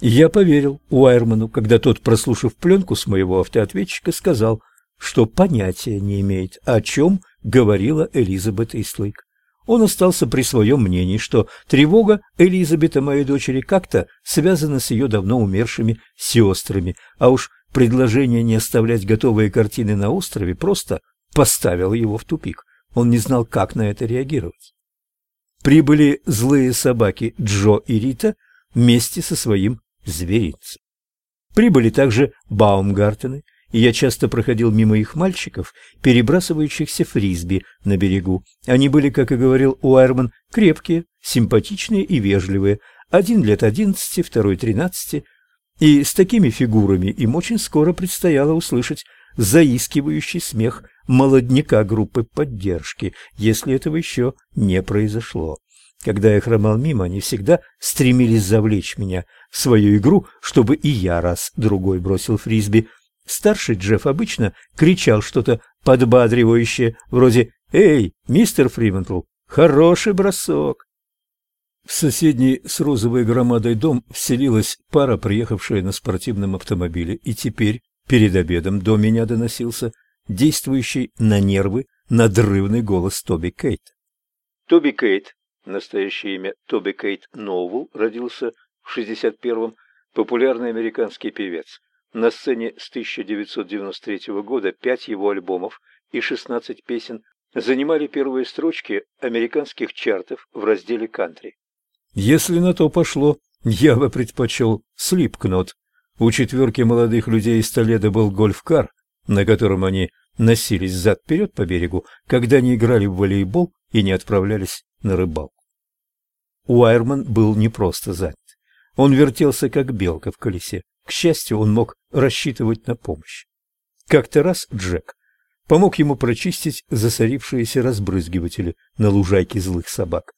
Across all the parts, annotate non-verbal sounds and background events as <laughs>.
Я поверил Уайерману, когда тот, прослушав пленку с моего автоответчика, сказал, что понятия не имеет, о чем говорила Элизабет Истлейк. Он остался при своем мнении, что тревога Элизабета, моей дочери, как-то связана с ее давно умершими сестрами, а уж предложение не оставлять готовые картины на острове просто поставило его в тупик. Он не знал, как на это реагировать. Прибыли злые собаки Джо и Рита вместе со своим зверинцем. Прибыли также Баумгартены, и я часто проходил мимо их мальчиков, перебрасывающихся фрисби на берегу. Они были, как и говорил Уайерман, крепкие, симпатичные и вежливые. Один лет одиннадцати, второй тринадцати. И с такими фигурами им очень скоро предстояло услышать заискивающий смех молодняка группы поддержки, если этого еще не произошло. Когда я хромал мимо, они всегда стремились завлечь меня в свою игру, чтобы и я раз-другой бросил фрисби, Старший Джефф обычно кричал что-то подбадривающее, вроде «Эй, мистер Фриментл, хороший бросок!» В соседний с розовой громадой дом вселилась пара, приехавшая на спортивном автомобиле, и теперь, перед обедом, до меня доносился действующий на нервы надрывный голос Тоби Кейт. Тоби Кейт, настоящее имя Тоби Кейт Ноувелл, родился в 61-м, популярный американский певец. На сцене с 1993 года пять его альбомов и 16 песен занимали первые строчки американских чартов в разделе кантри. Если на то пошло, я бы предпочел Слипкнот. У четверки молодых людей из Толедо был гольф-кар, на котором они носились зад-вперед по берегу, когда не играли в волейбол и не отправлялись на рыбалку. Уайерман был не просто занят. Он вертелся, как белка в колесе. К счастью, он мог рассчитывать на помощь. Как-то раз Джек помог ему прочистить засорившиеся разбрызгиватели на лужайке злых собак.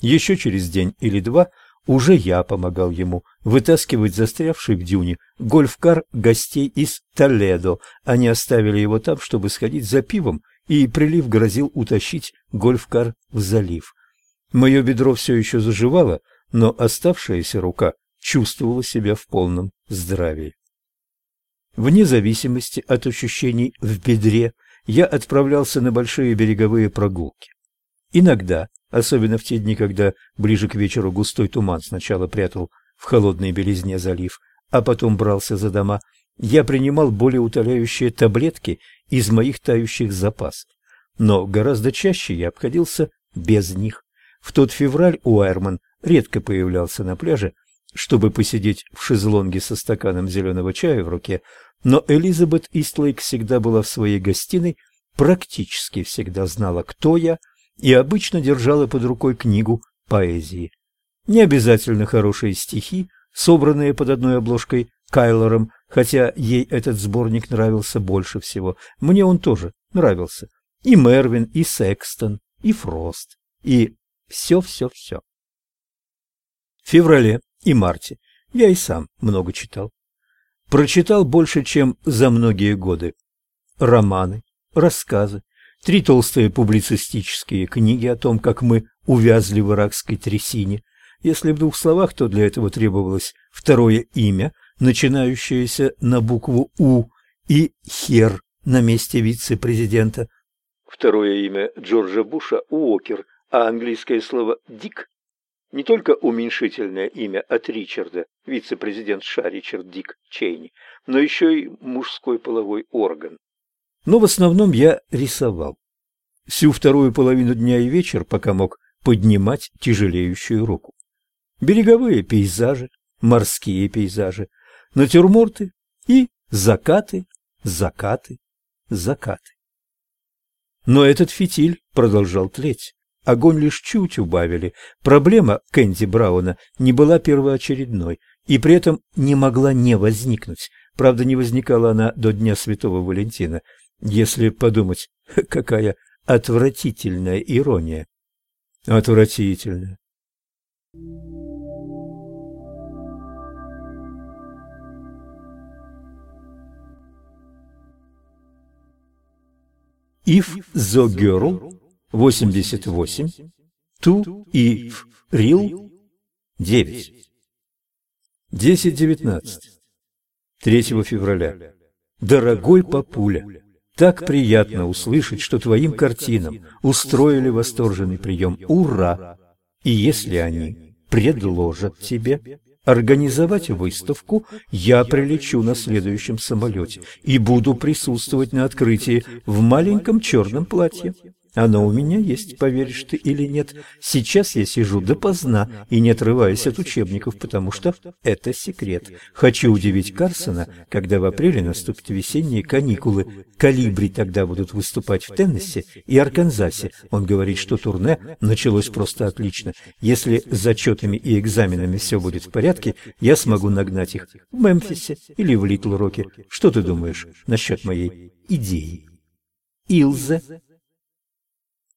Еще через день или два уже я помогал ему вытаскивать застрявший в дюне гольф-кар гостей из Толедо. Они оставили его там, чтобы сходить за пивом, и прилив грозил утащить гольф-кар в залив. Мое бедро все еще заживало, но оставшаяся рука чувствовала себя в полном здравии. Вне зависимости от ощущений в бедре, я отправлялся на большие береговые прогулки. Иногда, особенно в те дни, когда ближе к вечеру густой туман сначала прятал в холодной белизне залив, а потом брался за дома, я принимал более утоляющие таблетки из моих тающих запасов. Но гораздо чаще я обходился без них. В тот февраль Уайерман редко появлялся на пляже, чтобы посидеть в шезлонге со стаканом зеленого чая в руке, но Элизабет Истлейк всегда была в своей гостиной, практически всегда знала, кто я, и обычно держала под рукой книгу поэзии. Не обязательно хорошие стихи, собранные под одной обложкой Кайлором, хотя ей этот сборник нравился больше всего. Мне он тоже нравился. И Мервин, и Секстон, и Фрост, и все-все-все. В феврале и марте. Я и сам много читал. Прочитал больше, чем за многие годы. Романы, рассказы, три толстые публицистические книги о том, как мы увязли в иракской трясине. Если в двух словах, то для этого требовалось второе имя, начинающееся на букву «У», и «Хер» на месте вице-президента. Второе имя Джорджа Буша – Уокер, а английское слово «Дик» не только уменьшительное имя от Ричарда, вице-президент США Ричард Дик Чейни, но еще и мужской половой орган. Но в основном я рисовал. Всю вторую половину дня и вечер, пока мог поднимать тяжелеющую руку. Береговые пейзажи, морские пейзажи, натюрморты и закаты, закаты, закаты. Но этот фитиль продолжал тлеть. Огонь лишь чуть убавили. Проблема Кэнди Брауна не была первоочередной и при этом не могла не возникнуть. Правда, не возникала она до Дня Святого Валентина. Если подумать, <laughs> какая отвратительная ирония. Отвратительная. If the girl 88, ту и рил 9. 10.19. 3 февраля. Дорогой папуля, так приятно услышать, что твоим картинам устроили восторженный прием. Ура! И если они предложат тебе организовать выставку, я прилечу на следующем самолете и буду присутствовать на открытии в маленьком черном платье. Оно у меня есть, поверишь ты или нет. Сейчас я сижу допоздна и не отрываюсь от учебников, потому что это секрет. Хочу удивить Карсона, когда в апреле наступят весенние каникулы. Калибри тогда будут выступать в Теннессе и Арканзасе. Он говорит, что турне началось просто отлично. Если с зачетами и экзаменами все будет в порядке, я смогу нагнать их в Мемфисе или в Литл-Роке. Что ты думаешь насчет моей идеи? Илзе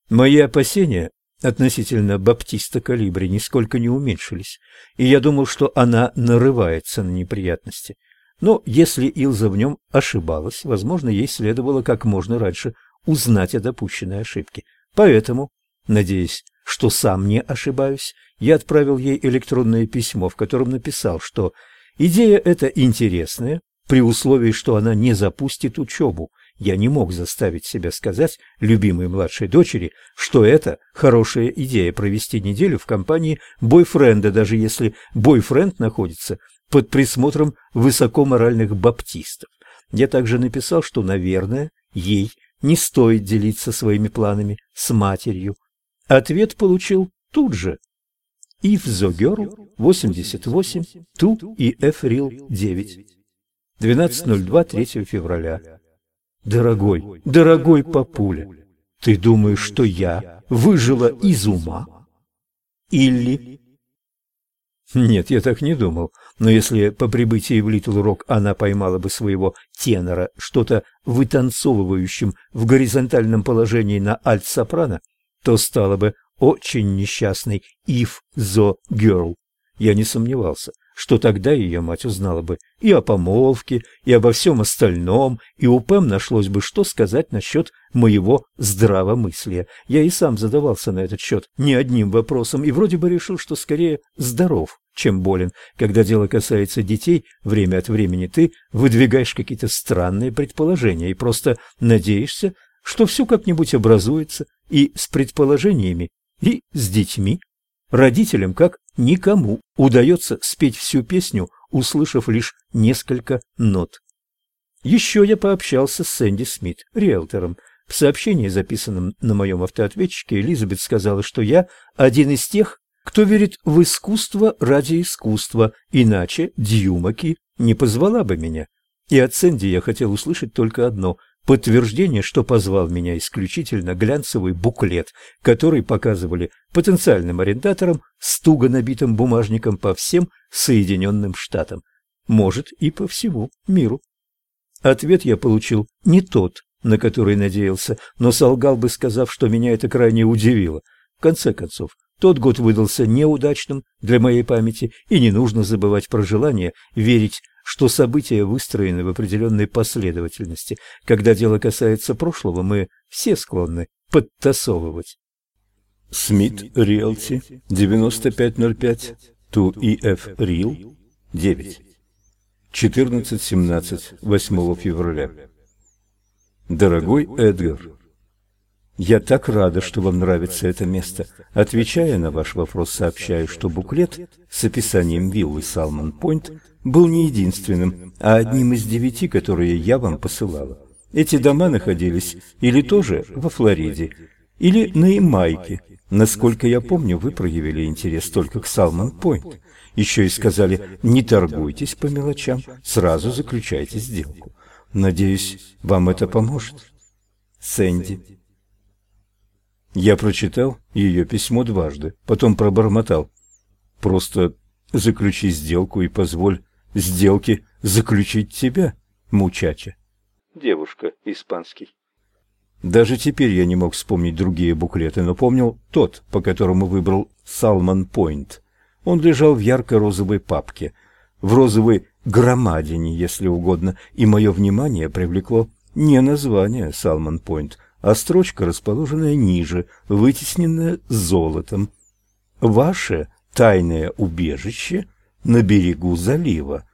Мои опасения относительно баптиста Калибри нисколько не уменьшились, и я думал, что она нарывается на неприятности. Но если Илза в нем ошибалась, возможно, ей следовало как можно раньше узнать о допущенной ошибке. Поэтому, надеясь, что сам не ошибаюсь, я отправил ей электронное письмо, в котором написал, что идея эта интересная, при условии, что она не запустит учебу, я не мог заставить себя сказать любимой младшей дочери, что это хорошая идея провести неделю в компании бойфренда, даже если бойфренд находится под присмотром высокоморальных баптистов. Я также написал, что, наверное, ей не стоит делиться своими планами с матерью. Ответ получил тут же. If the girl 88 2 и F real 9. 12.02 3 февраля. Дорогой, дорогой папуля, ты думаешь, что я выжила из ума? Или... Нет, я так не думал. Но если по прибытии в Литл Рок она поймала бы своего тенора, что-то вытанцовывающим в горизонтальном положении на альт-сопрано, то стала бы очень несчастной if the girl. Я не сомневался, что тогда ее мать узнала бы и о помолвке, и обо всем остальном, и у Пэм нашлось бы, что сказать насчет моего здравомыслия. Я и сам задавался на этот счет не одним вопросом, и вроде бы решил, что скорее здоров, чем болен. Когда дело касается детей, время от времени ты выдвигаешь какие-то странные предположения и просто надеешься, что все как-нибудь образуется и с предположениями, и с детьми. Родителям, как никому, удается спеть всю песню, услышав лишь несколько нот. Еще я пообщался с Сэнди Смит, риэлтором. В сообщении, записанном на моем автоответчике, Элизабет сказала, что я один из тех, кто верит в искусство ради искусства, иначе Дьюмаки не позвала бы меня. И от Сэнди я хотел услышать только одно подтверждение, что позвал меня исключительно глянцевый буклет, который показывали потенциальным арендаторам с туго набитым бумажником по всем Соединенным Штатам, может и по всему миру. Ответ я получил не тот, на который надеялся, но солгал бы, сказав, что меня это крайне удивило. В конце концов, тот год выдался неудачным для моей памяти, и не нужно забывать про желание верить что события выстроены в определенной последовательности. Когда дело касается прошлого, мы все склонны подтасовывать. Смит Риэлти 9505 to EF Real 9 14.17 8 февраля Дорогой Эдгар, я так рада, что вам нравится это место. Отвечая на ваш вопрос, сообщаю, что буклет с описанием виллы Салмон-Пойнт был не единственным, а одним из девяти, которые я вам посылала. Эти дома находились или тоже во Флориде, или на Ямайке. Насколько я помню, вы проявили интерес только к Салмон-Пойнт. Еще и сказали, не торгуйтесь по мелочам, сразу заключайте сделку. Надеюсь, вам это поможет. Сэнди. Я прочитал ее письмо дважды, потом пробормотал. Просто заключи сделку и позволь сделки заключить тебя, мучача. Девушка, испанский. Даже теперь я не мог вспомнить другие буклеты, но помнил тот, по которому выбрал Салман Пойнт. Он лежал в ярко-розовой папке, в розовой громадине, если угодно, и мое внимание привлекло не название Салман Пойнт, а строчка, расположенная ниже, вытесненная золотом. «Ваше тайное убежище – на берегу залива.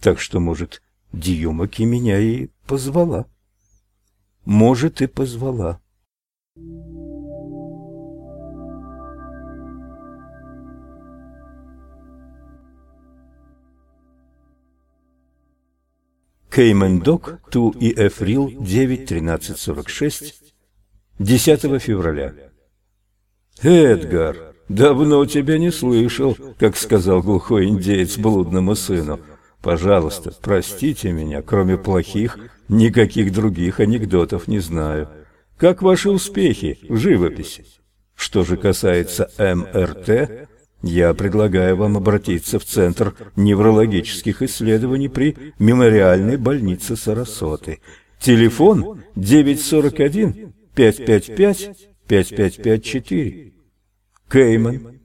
Так что, может, Дьюмаки меня и позвала. Может, и позвала. Кеймен Док, Ту и Эфрил, 9.13.46, 10 февраля. Эдгар, давно тебя не слышал, как сказал глухой индеец блудному сыну. Пожалуйста, простите меня, кроме плохих, никаких других анекдотов не знаю. Как ваши успехи в живописи? Что же касается МРТ, я предлагаю вам обратиться в Центр неврологических исследований при Мемориальной больнице Сарасоты. Телефон 941 555 5554. Кейман.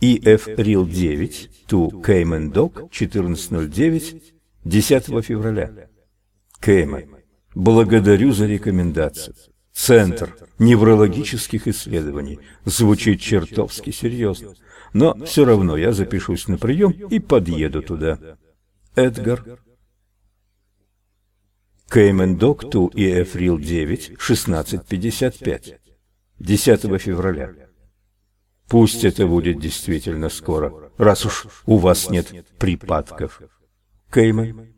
EF Real 9 to Cayman Dock 1409 10 февраля. Кейман. Благодарю за рекомендацию. Центр неврологических исследований. Звучит чертовски серьезно. Но все равно я запишусь на прием и подъеду туда. Эдгар. Кеймен Док Ту и Эфрил 9, 16.55. 10 февраля. Пусть это будет действительно скоро, раз уж у вас нет припадков. Кеймен.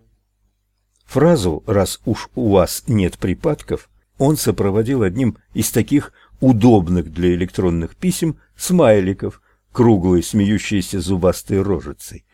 Фразу «раз уж у вас нет припадков» он сопроводил одним из таких удобных для электронных писем смайликов, круглой, смеющейся зубастой рожицей.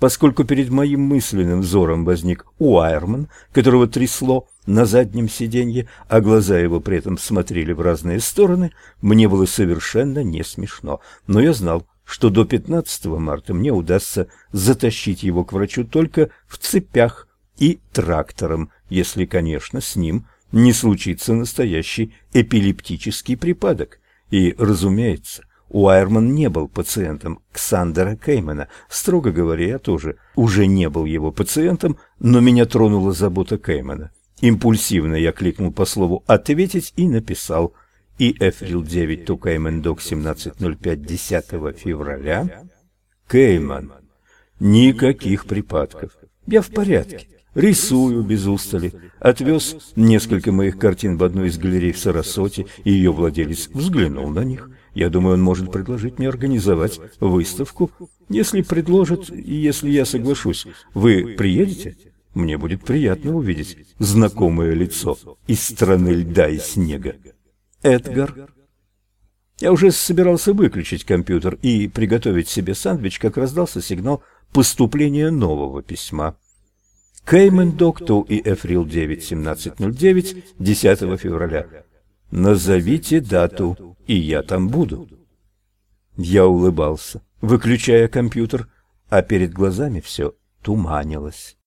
Поскольку перед моим мысленным взором возник Уайерман, которого трясло на заднем сиденье, а глаза его при этом смотрели в разные стороны, мне было совершенно не смешно. Но я знал, что до 15 марта мне удастся затащить его к врачу только в цепях и трактором, если, конечно, с ним не случится настоящий эпилептический припадок. И, разумеется, Уайерман не был пациентом Ксандера Кеймана. Строго говоря, я тоже уже не был его пациентом, но меня тронула забота Кеймана. Импульсивно я кликнул по слову «ответить» и написал и Эфрил 9 to Кейман Док 17.05 10 февраля. Кейман. Никаких припадков. Я в порядке рисую без устали. Отвез несколько моих картин в одну из галерей в Сарасоте, и ее владелец взглянул на них. Я думаю, он может предложить мне организовать выставку. Если предложит, и если я соглашусь, вы приедете? Мне будет приятно увидеть знакомое лицо из страны льда и снега. Эдгар. Я уже собирался выключить компьютер и приготовить себе сэндвич, как раздался сигнал поступления нового письма. Кеймен Доктоу и Эфрил 9, 1709, 10 февраля. Назовите дату, и я там буду. Я улыбался, выключая компьютер, а перед глазами все туманилось.